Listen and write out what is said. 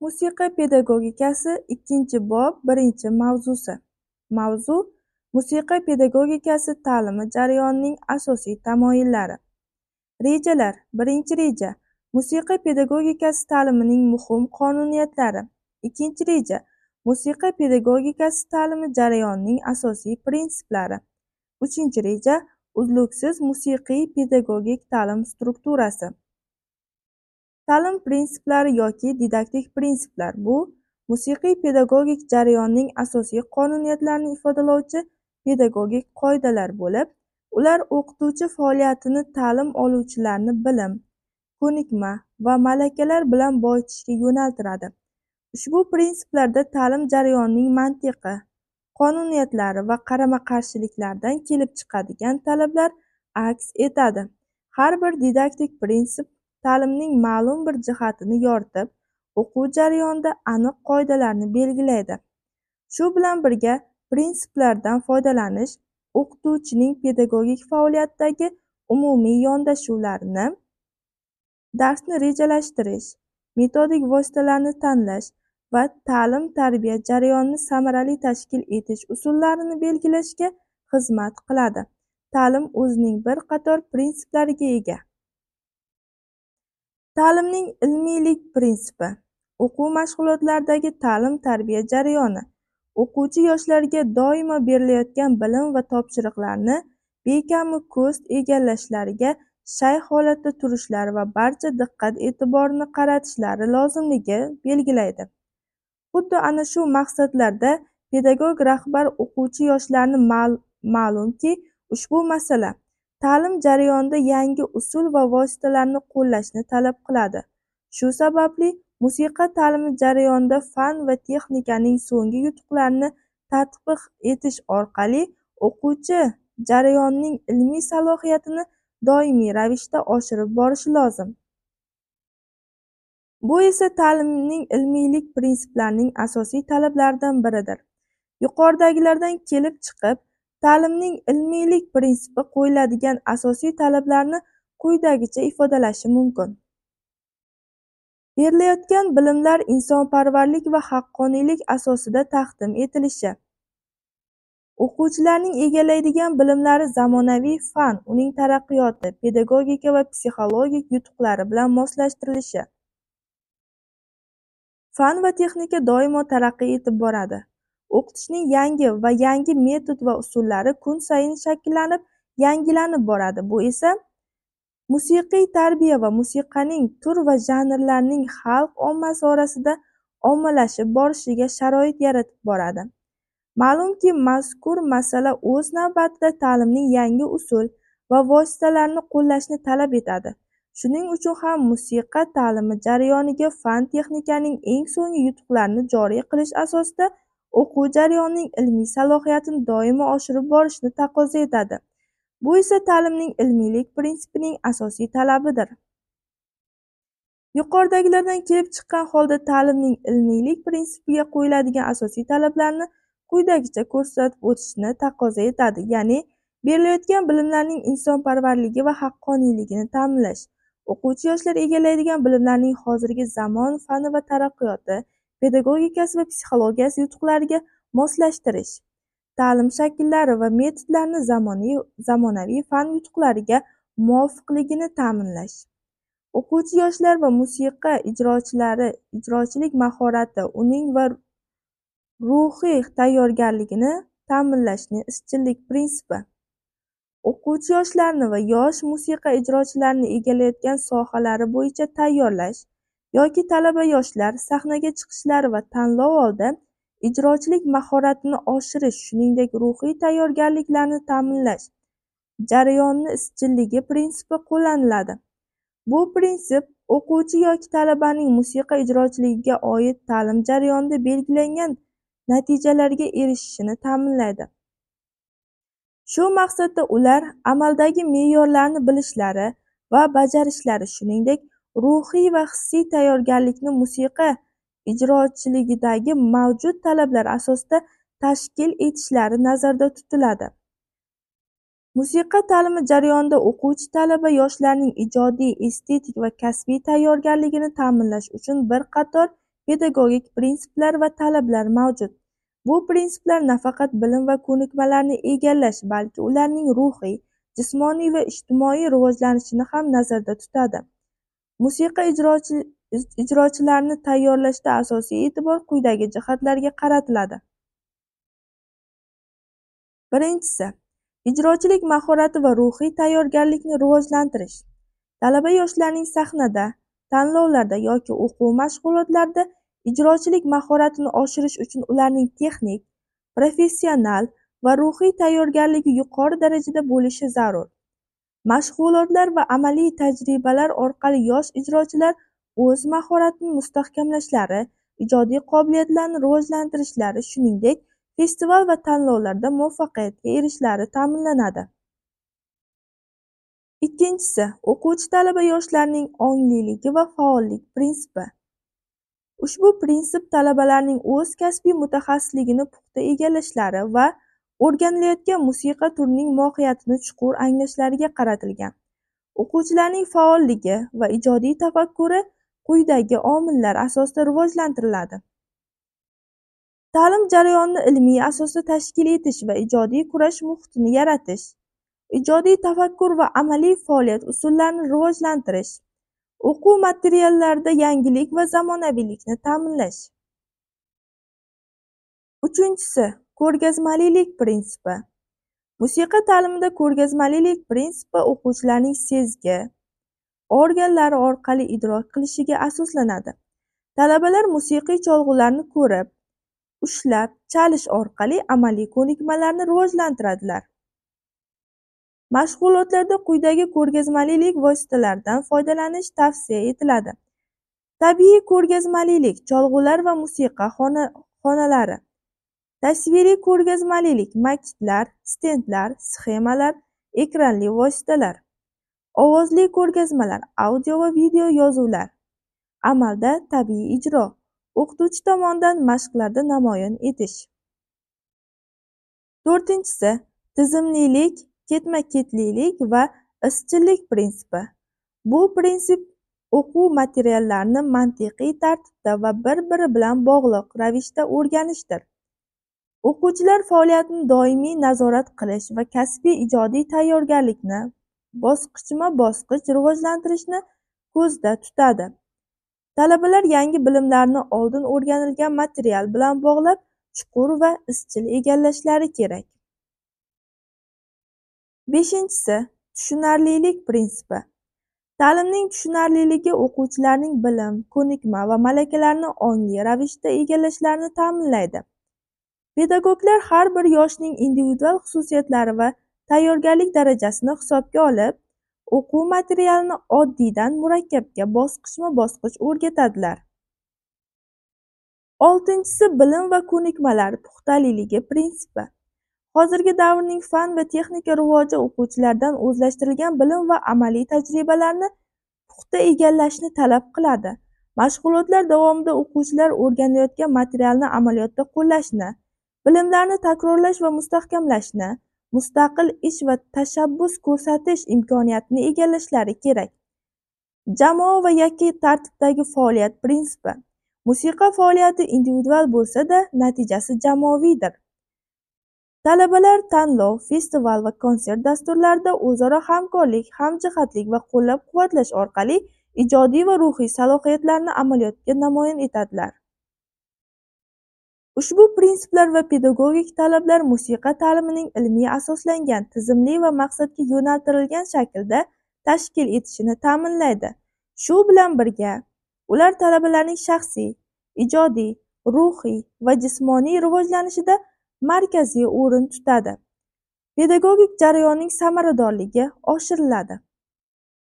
Musiqa pedagogikasi ikkinchi bob birinchi mavzusi. Mavzu musiqa pedagogikasi ta'limi jarayonining asosiy tamoyillari. Rejalar. Birinchi reja. Musiqa pedagogikasi ta'limining muhim qonuniyatlari. Ikkinchi reja. Musiqa pedagogikasi ta'limi jarayonining asosiy prinsiplari. Uchinchi reja. Uzluksiz musiqiy pedagogik ta'lim strukturasi. Ta'lim prinsiplari yoki didaktik prinsiplar – bu musiqiy pedagogik jarayonning asosiy qonuniyatlarini ifodalovchi pedagogik qoidalar bo'lib, ular o'qituvchi faoliyatini ta'lim oluvchilarni bilim, ko'nikma va malakalar bilan boyitishga yo'naltiradi. Ushbu prinsiplarda ta'lim jarayonining mantiqi, qonuniyatlari va qarama-qarshiliklardan kelib chiqadigan talablar aks etadi. Har bir didaktik prinsip ta'limning ma'lum bir jihatini yoritib, o'quv jarayonida aniq qoidalarni belgilaydi. Shu bilan birga, prinsiplardan foydalanish o'qituvchining pedagogik faoliyatdagi umumiy yondashuvlarini, darsni rejalashtirish, metodik vositalarni tanlash va ta'lim-tarbiya jarayonini samarali tashkil etish usullarini belgilashga xizmat qiladi. Ta'lim o'zining bir qator prinsiplariga ega. Ta'limning ilmiylik prinsipi o'quv mashg'ulotlaridagi ta'lim-tarbiya jarayoni o'quvchi yoshlarga doimo berilayotgan bilim va topshiriqlarni bekamu ko'st egallashlariga shay holatda turishlari va barcha diqqat-e'tiborini qaratishlari lozimligi belgilaydi. Xuddi ana shu maqsadlarda pedagog rahbar o'quvchi yoshlarni ma'lumki, ushbu masala ta'lim jarayonida yangi usul va vositalarni qo'llashni talab qiladi. Shu sababli musiqa ta'limi jarayonida fan va texnikaning so'nggi yutuqlarini tatbiq etish orqali o'quvchi jarayonning ilmiy salohiyatini doimiy ravishda oshirib borishi lozim. Bu esa ta'limning ilmiylik prinsiplarining asosiy talablaridan biridir. Yuqoridagilardan kelib chiqib, Ta'limning ilmiylik prinsipi qo'yiladigan asosiy talablarni quyidagicha ifodalashi mumkin. Berilayotgan bilimlar insonparvarlik va haqqoniylik asosida taqdim etilishi. O'quvchilarning egallaydigan bilimlari zamonaviy fan, uning taraqqiyoti, pedagogika va psixologik yutuqlari bilan moslashtirilishi. Fan va texnika doimo taraqqiy etib boradi. O'qitishning yangi va yangi metod va usullari kun sayin shakllanib, yangilanib boradi. Bu esa musiqiy tarbiya va musiqaning tur va janrlarning xalq ommasi orasida ommalashib borishiga sharoit yaratib boradi. Ma'lumki, mazkur masala o'z navbatida ta'limning yangi usul va vositalarini qo'llashni talab etadi. Shuning uchun ham musiqa ta'limi jarayoniga fan-texnikaning eng so'nggi yutuqlarini joriy qilish asosida o'quv jarayonining ilmiy salohiyatini doimo oshirib borishni taqozo etadi. Bu esa ta'limning ilmiylik prinsipining asosiy talabidir. Yuqoridagilardan kelib chiqqan holda ta'limning ilmiylik prinsipiga qo'yiladigan asosiy talablarni quyidagicha ko'rsatib o'tishni taqozo etadi, ya'ni berilayotgan bilimlarning insonparvarligi va haqqoniyligini ta'minlash, o'quvchi yoshlar egallaydigan bilimlarning hozirgi zamon fani va taraqqiyoti pedagogikasi va psixologiyasi yutuqlariga moslashtirish, ta'lim shakllari va metodlarini zamonaviy zamonaviy fan yutuqlariga muvofiqligini ta'minlash, o'quvchi yoshlar va musiqa ijrochilari ijrochilik mahorati, uning va ruhiy tayyorgarligini ta'minlashni izchillik prinsipi. O'quvchi yoshlarni va yosh musiqa ijrochilarini egallayotgan sohalari bo'yicha tayyorlash yoki talaba-yoshlar sahnaga chiqishlari va tanlov-oldi ijrochilik mahoratini oshirish, shuningdek ruhiy tayyorgarliklarni ta'minlash jarayonni izchilligi prinsipi qo'llaniladi. Bu prinsip o'quvchi yoki talabaning musiqa ijrochiligiga oid ta'lim jarayonida belgilangan natijalarga erishishini ta'minlaydi. Shu maqsadda ular amaldagi me'yorlarni bilishlari va bajarishlari, shuningdek, ruhiy va hissiy tayyorgarlikni musiqa ijrochiligidagi mavjud talablar asosida tashkil etishlari nazarda tutiladi. Musiqa ta'limi jarayonida o'quvchi talaba yoshlarning ijodiy, estetik va kasbiy tayyorgarligini ta'minlash uchun bir qator pedagogik prinsiplar va talablar mavjud. Bu prinsiplar nafaqat bilim va ko'nikmalarni egallash, balki ularning ruhiy, jismoniy va ijtimoiy rivojlanishini ham nazarda tutadi. Musiqa ijrochilarini tayyorlashda asosiy e'tibor quyidagi jihatlarga qaratiladi. Birinchisi, ijrochilik mahorati va ruhiy tayyorgarlikni rivojlantirish. Talaba-yoshlarning sahnada, tanlovlarda yoki o'quv mashg'ulotlarida ijrochilik mahoratini oshirish uchun ularning texnik, professional va ruhiy tayyorgarligi yuqori darajada bo'lishi zarur. Mashg'ulotlar va amaliy tajribalar orqali yosh ijrochilar o'z mahoratini mustahkamlashlari, ijodiy qobiliyatlarini rivojlantirishlari, shuningdek, festival va tanlovlarda muvaffaqiyatga erishishlari ta'minlanadi. Ikkinchisi, o'quvchi talaba yoshlarning ongliligi va faollik prinsipi. Ushbu prinsip talabalarning o'z kasbiy mutaxassisligini puxta egallashlari va o'rganilayotgan musiqa turining mohiyatini chuqur anglashlariga qaratilgan. O'quvchilarning faolligi va ijodiy tafakkuri quyidagi omillar asosida rivojlantiriladi. Ta'lim jarayonini ilmiy asosda tashkil etish va ijodiy kurash muhitini yaratish, ijodiy tafakkur va amaliy faoliyat usullarini rivojlantirish O'quv materiallarida yangilik va zamonaviylikni ta'minlash. Uchinchisi, ko'rgazmalilik prinsipi. Musiqa ta'limida ko'rgazmalilik prinsipi o'quvchilarning sezgi organlari orqali idrok qilishiga asoslanadi. Talabalar musiqiy cholg'ularni ko'rib, ushlab, chalish orqali amaliy ko'nikmalarni rivojlantiradilar. Mashg'ulotlarda quyidagi ko'rgazmalilik vositalaridan foydalanish tavsiya etiladi: Tabiiy ko'rgazmalilik cholg'ular va musiqa xonalari Tasviriy ko'rgazmalilik maketlar, stendlar, sxemalar, ekranli vositalar Ovozli ko'rgazmalar audio va video yozuvlar Amalda tabiiy ijro o'qituvchi tomonidan mashqlarda namoyon etish. To'rtinchisi, tizimlilik ketma-ketlilik va izchillik prinsipi. Bu prinsip o'quv materiallarini mantiqiy tartibda va bir-biri bilan bog'liq ravishda o'rganishdir. O'quvchilar faoliyatini doimiy nazorat qilish va kasbiy ijodiy tayyorgarlikni bosqichma-bosqich rivojlantirishni ko'zda tutadi. Talabalar yangi bilimlarni oldin o'rganilgan material bilan bog'lab, chuqur va izchil egallashlari kerak. Beshinchisi, tushunarlilik prinsipi. Ta'limning tushunarliligi o'quvchilarning bilim, ko'nikma va malakalarini ongli ravishda egallashlarini ta'minlaydi. Pedagoglar har bir yoshning individual xususiyatlari va tayyorgarlik darajasini hisobga olib, o'quv materialini oddiydan murakkabga bosqichma-bosqich o'rgatadilar. Oltinchisi, bilim va ko'nikmalar puxtaliligi prinsipi. Hozirgi davrning fan va texnika rivoji o'quvchilardan o'zlashtirilgan bilim va amaliy tajribalarni puxta egallashni talab qiladi. Mashg'ulotlar davomida o'quvchilar o'rganayotgan materialni amaliyotda qo'llashni, bilimlarni takrorlash va mustahkamlashni, mustaqil ish va tashabbus ko'rsatish imkoniyatini egallashlari kerak. Jamoa va yakka tartibdagi faoliyat prinsipi. Musiqa faoliyati individual bo'lsa-da, natijasi jamoaviydir. Talabalar tanlov, festival va konsert dasturlarida o'zaro hamkorlik, hamjihatlik va qo'llab-quvvatlash orqali ijodiy va ruhiy salohiyatlarini amaliyotga namoyon etadilar. Ushbu prinsiplar va pedagogik talablar musiqa ta'limining ilmiy asoslangan, tizimli va maqsadga yo'naltirilgan shaklda tashkil etishini ta'minlaydi. Shu bilan birga, ular talabalarning shaxsiy, ijodiy, ruhiy va jismoniy rivojlanishida markaziy o'rin tutadi. Pedagogik jarayonning samaradorligi oshiriladi.